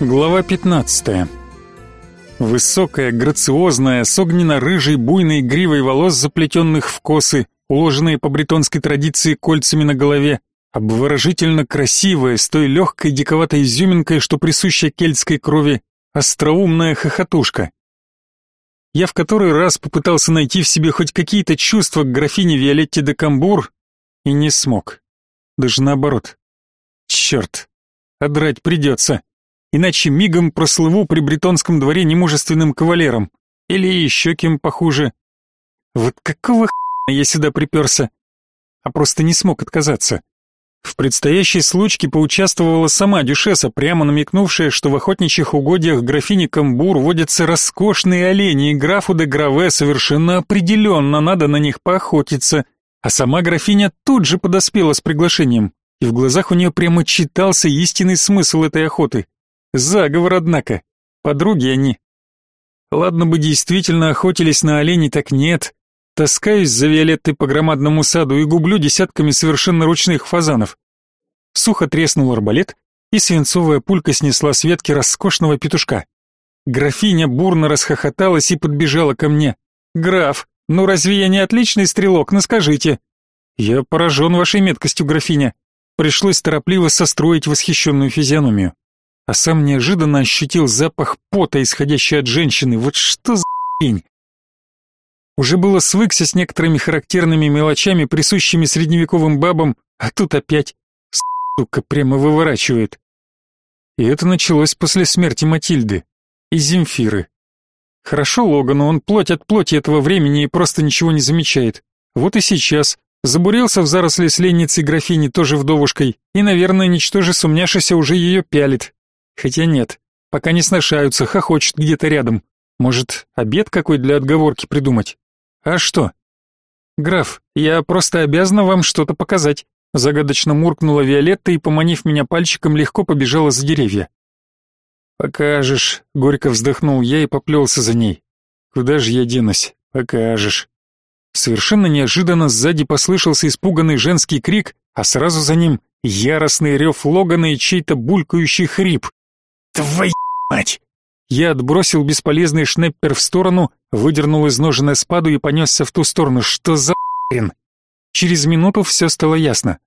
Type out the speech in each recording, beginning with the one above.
Глава 15. Высокая, грациозная, с огненно-рыжей буйной гривой волос, заплетенных в косы, уложенные по бретонской традиции кольцами на голове, обворожительно красивая, с той легкой диковатой изюминкой, что присуща кельтской крови, остроумная хохотушка. Я в который раз попытался найти в себе хоть какие-то чувства к графине Виолетте де Камбур и не смог. Даже наоборот. Черт, одрать придется иначе мигом прослыву при бретонском дворе немужественным кавалером. Или еще кем похуже. Вот какого хрена я сюда приперся? А просто не смог отказаться. В предстоящей случке поучаствовала сама Дюшеса, прямо намекнувшая, что в охотничьих угодьях графини Камбур водятся роскошные олени, и графу де Граве совершенно определенно надо на них поохотиться. А сама графиня тут же подоспела с приглашением, и в глазах у нее прямо читался истинный смысл этой охоты. Заговор, однако. Подруги они. Ладно бы действительно охотились на оленей, так нет. Таскаюсь за Виолеттой по громадному саду и гублю десятками совершенно ручных фазанов. Сухо треснул арбалет, и свинцовая пулька снесла с ветки роскошного петушка. Графиня бурно расхохоталась и подбежала ко мне. «Граф, ну разве я не отличный стрелок, ну скажите?» «Я поражен вашей меткостью, графиня». Пришлось торопливо состроить восхищенную физиономию а сам неожиданно ощутил запах пота, исходящий от женщины. Вот что за хрень? Уже было свыкся с некоторыми характерными мелочами, присущими средневековым бабам, а тут опять, сука, прямо выворачивает. И это началось после смерти Матильды и Земфиры. Хорошо Логану, он плоть от плоти этого времени и просто ничего не замечает. Вот и сейчас. Забурился в заросли с ленницей графини, тоже вдовушкой, и, наверное, ничтоже сумняшися уже ее пялит, Хотя нет, пока не сношаются, хохочет где-то рядом. Может, обед какой для отговорки придумать? А что? Граф, я просто обязана вам что-то показать. Загадочно муркнула Виолетта и, поманив меня пальчиком, легко побежала за деревья. «Покажешь», — горько вздохнул я и поплелся за ней. «Куда же я денусь? Покажешь». Совершенно неожиданно сзади послышался испуганный женский крик, а сразу за ним яростный рев Логана и чей-то булькающий хрип. Твою мать! Я отбросил бесполезный шнеппер в сторону, выдернул из ножен эспаду и понесся в ту сторону. Что за хрен? Через минуту все стало ясно.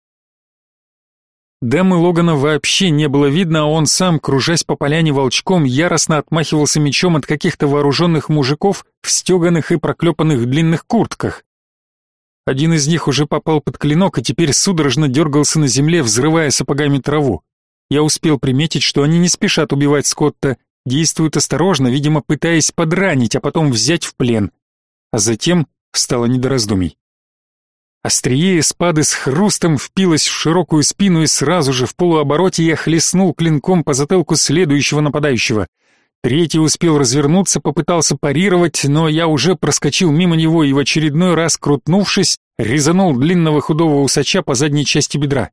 Дэмы Логана вообще не было видно, а он сам, кружась по поляне волчком, яростно отмахивался мечом от каких-то вооруженных мужиков в стеганых и проклепанных длинных куртках. Один из них уже попал под клинок и теперь судорожно дергался на земле, взрывая сапогами траву. Я успел приметить, что они не спешат убивать Скотта, действуют осторожно, видимо, пытаясь подранить, а потом взять в плен. А затем стало не до раздумий. Острие спады с хрустом впилось в широкую спину, и сразу же в полуобороте я хлестнул клинком по затылку следующего нападающего. Третий успел развернуться, попытался парировать, но я уже проскочил мимо него и в очередной раз, крутнувшись, резанул длинного худого усача по задней части бедра.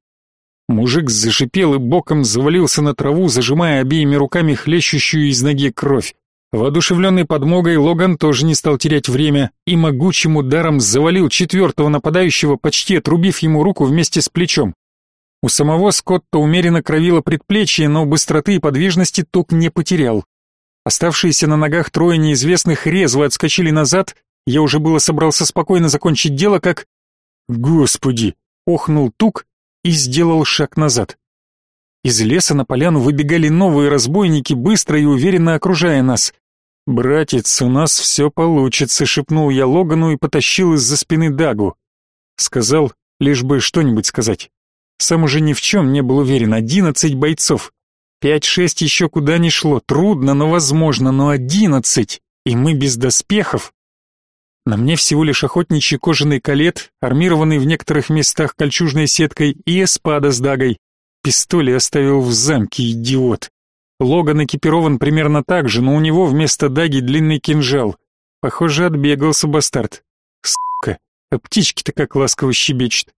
Мужик зашипел и боком завалился на траву, зажимая обеими руками хлещущую из ноги кровь. Воодушевленный подмогой, Логан тоже не стал терять время и могучим ударом завалил четвертого нападающего, почти отрубив ему руку вместе с плечом. У самого Скотта умеренно кровило предплечье, но быстроты и подвижности тук не потерял. Оставшиеся на ногах трое неизвестных резво отскочили назад, я уже было собрался спокойно закончить дело, как... «Господи!» — охнул Тук и сделал шаг назад. Из леса на поляну выбегали новые разбойники, быстро и уверенно окружая нас. «Братец, у нас все получится», — шепнул я Логану и потащил из-за спины Дагу. Сказал, лишь бы что-нибудь сказать. Сам уже ни в чем не был уверен. Одиннадцать бойцов. Пять-шесть еще куда ни шло. Трудно, но возможно. Но одиннадцать. И мы без доспехов. На мне всего лишь охотничий кожаный калет, армированный в некоторых местах кольчужной сеткой и эспада с дагой. Пистоль оставил в замке, идиот. Логан экипирован примерно так же, но у него вместо даги длинный кинжал. Похоже, отбегался бастард. Сука, а птички-то как ласково щебечет.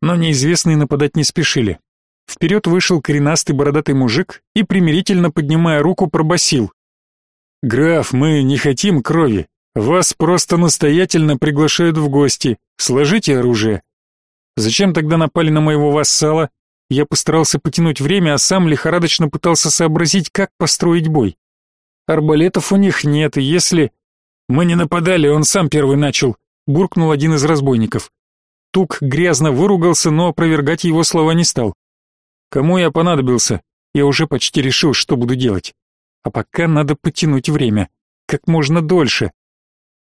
Но неизвестные нападать не спешили. Вперед вышел коренастый бородатый мужик и, примирительно поднимая руку, пробасил: «Граф, мы не хотим крови. Вас просто настоятельно приглашают в гости. Сложите оружие. Зачем тогда напали на моего вассала? Я постарался потянуть время, а сам лихорадочно пытался сообразить, как построить бой. Арбалетов у них нет, и если... Мы не нападали, он сам первый начал, буркнул один из разбойников. Тук грязно выругался, но опровергать его слова не стал. Кому я понадобился? Я уже почти решил, что буду делать. А пока надо потянуть время. Как можно дольше.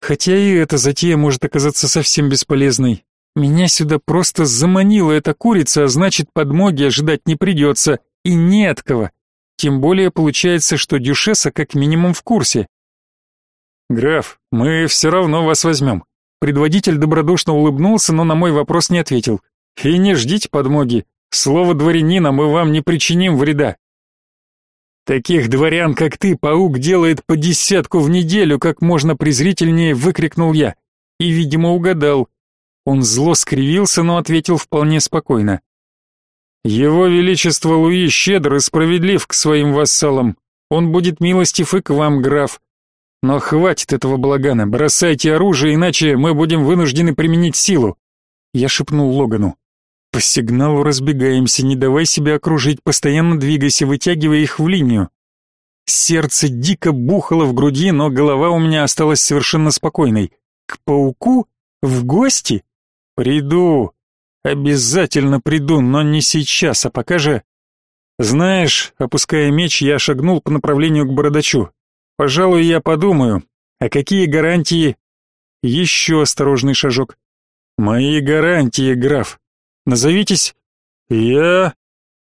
Хотя и эта затея может оказаться совсем бесполезной. Меня сюда просто заманила эта курица, а значит, подмоги ожидать не придется. И не от кого. Тем более получается, что Дюшеса как минимум в курсе. «Граф, мы все равно вас возьмем». Предводитель добродушно улыбнулся, но на мой вопрос не ответил. «И не ждите подмоги. Слово дворянина мы вам не причиним вреда». «Таких дворян, как ты, паук делает по десятку в неделю», как можно презрительнее выкрикнул я. И, видимо, угадал. Он зло скривился, но ответил вполне спокойно. Его Величество Луи щедр и справедлив к своим вассалам. Он будет милостив и к вам, граф. Но хватит этого балагана, бросайте оружие, иначе мы будем вынуждены применить силу. Я шепнул Логану. По сигналу разбегаемся, не давай себя окружить, постоянно двигайся, вытягивая их в линию. Сердце дико бухало в груди, но голова у меня осталась совершенно спокойной. К пауку? В гости? Приду, Обязательно приду, но не сейчас, а пока же... Знаешь, опуская меч, я шагнул по направлению к бородачу. Пожалуй, я подумаю. А какие гарантии? Еще осторожный шажок. Мои гарантии, граф. Назовитесь... Я...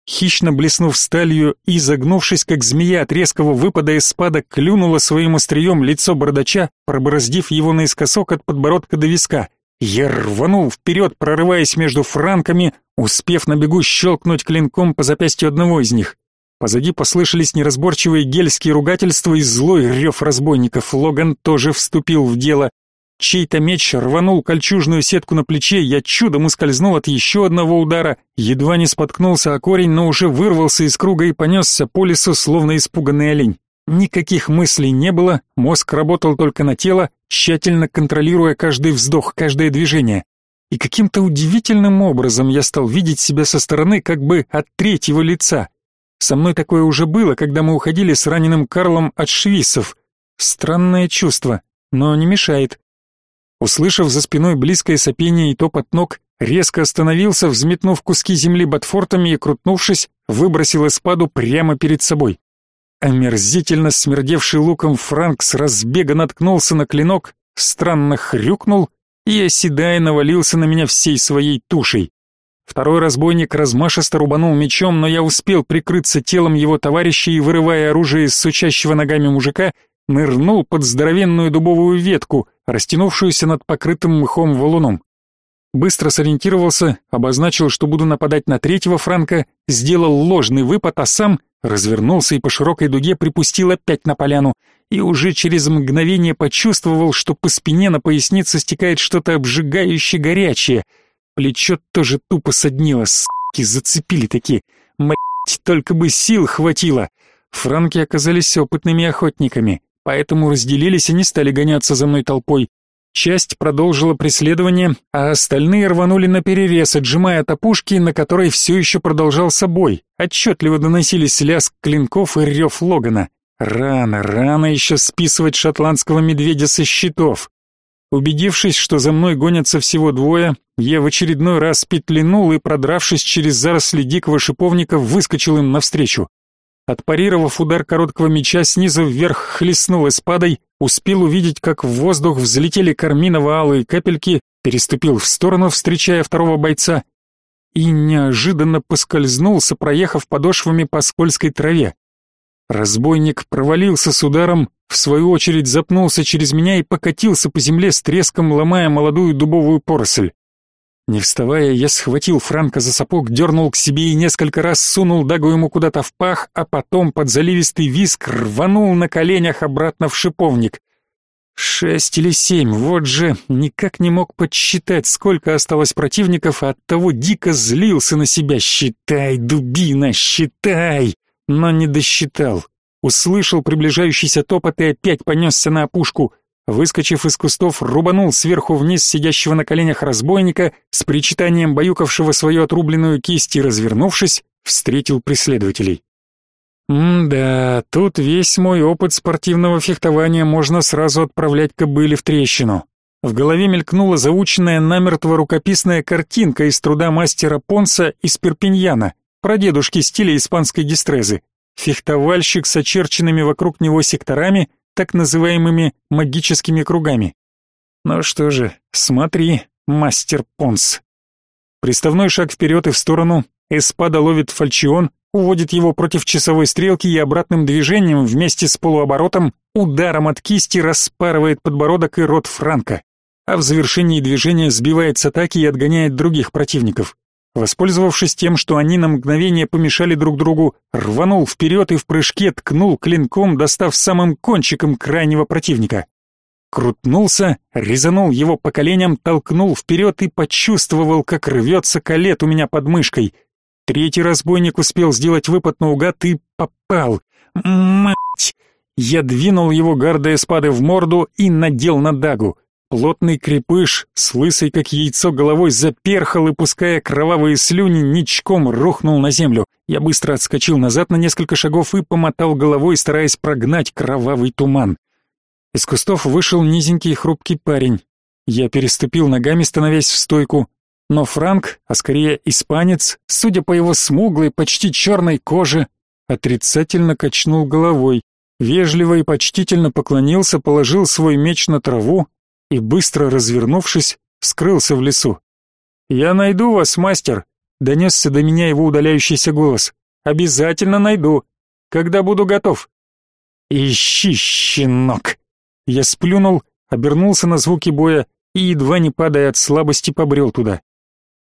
Хищно блеснув сталью и загнувшись, как змея от резкого выпада из спада, клюнула своим острием лицо бородача, пробороздив его наискосок от подбородка до виска — я рванул вперед, прорываясь между франками, успев на бегу щелкнуть клинком по запястью одного из них. Позади послышались неразборчивые гельские ругательства и злой рев разбойников. Логан тоже вступил в дело. Чей-то меч рванул кольчужную сетку на плече, я чудом ускользнул от еще одного удара, едва не споткнулся о корень, но уже вырвался из круга и понесся по лесу, словно испуганный олень. Никаких мыслей не было, мозг работал только на тело, тщательно контролируя каждый вздох, каждое движение. И каким-то удивительным образом я стал видеть себя со стороны как бы от третьего лица. Со мной такое уже было, когда мы уходили с раненым Карлом от швейцев. Странное чувство, но не мешает. Услышав за спиной близкое сопение и топот ног, резко остановился, взметнув куски земли ботфортами и, крутнувшись, выбросил эспаду прямо перед собой. Омерзительно смердевший луком Франк с разбега наткнулся на клинок, странно хрюкнул и, оседая, навалился на меня всей своей тушей. Второй разбойник размашисто рубанул мечом, но я успел прикрыться телом его товарища и, вырывая оружие из сучащего ногами мужика, нырнул под здоровенную дубовую ветку, растянувшуюся над покрытым мхом валуном. Быстро сориентировался, обозначил, что буду нападать на третьего франка, сделал ложный выпад, а сам развернулся и по широкой дуге припустил опять на поляну, и уже через мгновение почувствовал, что по спине на пояснице стекает что-то обжигающе горячее. Плечо тоже тупо соднило, с**ки зацепили такие. Мать, только бы сил хватило. Франки оказались опытными охотниками, поэтому разделились и не стали гоняться за мной толпой. Часть продолжила преследование, а остальные рванули на перерез, отжимая топушки, на которой все еще продолжался бой. Отчетливо доносились лязг клинков и рев Логана. Рано, рано еще списывать шотландского медведя со счетов. Убедившись, что за мной гонятся всего двое, я в очередной раз петлянул и, продравшись через заросли дикого шиповника, выскочил им навстречу. Отпарировав удар короткого меча снизу вверх хлестнул эспадой, успел увидеть, как в воздух взлетели карминово-алые капельки, переступил в сторону, встречая второго бойца, и неожиданно поскользнулся, проехав подошвами по скользкой траве. Разбойник провалился с ударом, в свою очередь запнулся через меня и покатился по земле с треском, ломая молодую дубовую поросль. Не вставая, я схватил Франка за сапог, дернул к себе и несколько раз сунул дагу ему куда-то в пах, а потом под заливистый виск рванул на коленях обратно в шиповник. Шесть или семь, вот же, никак не мог подсчитать, сколько осталось противников, а оттого дико злился на себя. «Считай, дубина, считай!» Но не досчитал. Услышал приближающийся топот и опять понесся на опушку. Выскочив из кустов, рубанул сверху вниз сидящего на коленях разбойника, с причитанием баюкавшего свою отрубленную кисть и, развернувшись, встретил преследователей. М-да, тут весь мой опыт спортивного фехтования можно сразу отправлять кобыле в трещину. В голове мелькнула заученная намертво рукописная картинка из труда мастера Понса из Перпиньяна, прадедушки стиля испанской дистрезы. Фехтовальщик с очерченными вокруг него секторами, так называемыми магическими кругами. Ну что же, смотри, мастер Понс. Приставной шаг вперед и в сторону, Эспада ловит фальчион, уводит его против часовой стрелки и обратным движением вместе с полуоборотом ударом от кисти распарывает подбородок и рот Франка, а в завершении движения сбивает с атаки и отгоняет других противников. Воспользовавшись тем, что они на мгновение помешали друг другу, рванул вперед и в прыжке ткнул клинком, достав самым кончиком крайнего противника. Крутнулся, резанул его по коленям, толкнул вперед и почувствовал, как рвется колет у меня под мышкой — Третий разбойник успел сделать выпад наугад и попал. Мать! Я двинул его гардой спады в морду и надел на дагу. Плотный крепыш с лысой как яйцо головой заперхал и, пуская кровавые слюни, ничком рухнул на землю. Я быстро отскочил назад на несколько шагов и помотал головой, стараясь прогнать кровавый туман. Из кустов вышел низенький хрупкий парень. Я переступил ногами, становясь в стойку, но Франк, а скорее испанец, судя по его смуглой, почти черной коже, отрицательно качнул головой, вежливо и почтительно поклонился, положил свой меч на траву и, быстро развернувшись, скрылся в лесу. «Я найду вас, мастер», — донесся до меня его удаляющийся голос. «Обязательно найду, когда буду готов». «Ищи, щенок!» Я сплюнул, обернулся на звуки боя и, едва не падая от слабости, побрел туда.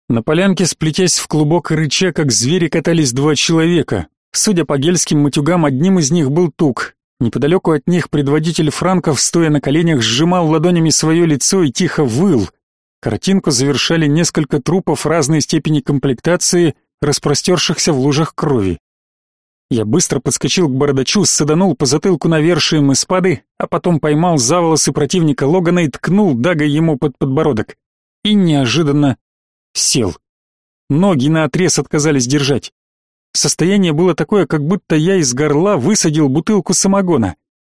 На полянке, сплетясь в клубок и рыча, как звери, катались два человека. Судя по гельским матюгам, одним из них был Тук. Неподалеку от них предводитель франков, стоя на коленях, сжимал ладонями свое лицо и тихо выл. Картинку завершали несколько трупов разной степени комплектации, распростершихся в лужах крови. Я быстро подскочил к бородачу, саданул по затылку навершием испады, а потом поймал за волосы противника Логана и ткнул дагой ему под подбородок. И неожиданно Сел. Ноги наотрез отказались держать. Состояние было такое, как будто я из горла высадил бутылку самогона.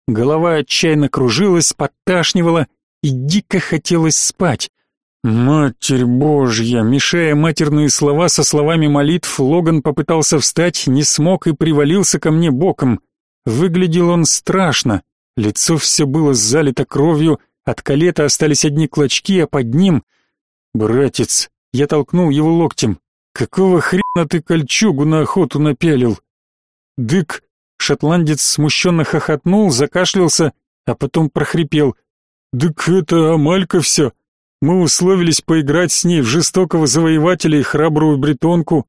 Голова отчаянно кружилась, подташнивала и дико хотелось спать. «Матерь Божья!» Мешая матерные слова со словами молитв, Логан попытался встать, не смог и привалился ко мне боком. Выглядел он страшно. Лицо все было залито кровью, от калета остались одни клочки, а под ним... «Братец, я толкнул его локтем. «Какого хрена ты кольчугу на охоту напялил?» «Дык!» Шотландец смущенно хохотнул, закашлялся, а потом прохрипел. «Дык это Амалька все. Мы условились поиграть с ней в жестокого завоевателя и храбрую бретонку.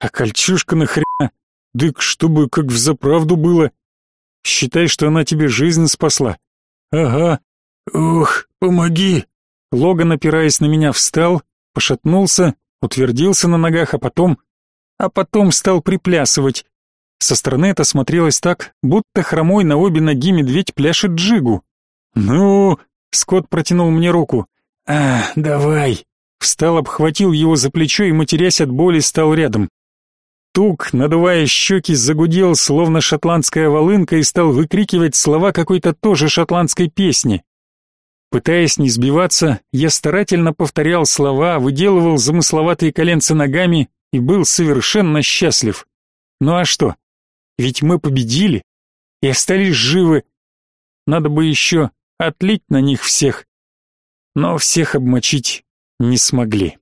А кольчушка нахрена? Дык, чтобы как взаправду было. Считай, что она тебе жизнь спасла. Ага. Ох, помоги. Логан, опираясь на меня, встал, пошатнулся, утвердился на ногах, а потом... А потом стал приплясывать. Со стороны это смотрелось так, будто хромой на обе ноги медведь пляшет джигу. «Ну...» — Скотт протянул мне руку. «А, давай!» Встал, обхватил его за плечо и, матерясь от боли, стал рядом. Тук, надувая щеки, загудел, словно шотландская волынка, и стал выкрикивать слова какой-то тоже шотландской песни. Пытаясь не сбиваться, я старательно повторял слова, выделывал замысловатые коленца ногами и был совершенно счастлив. Ну а что? Ведь мы победили и остались живы. Надо бы еще отлить на них всех. Но всех обмочить не смогли.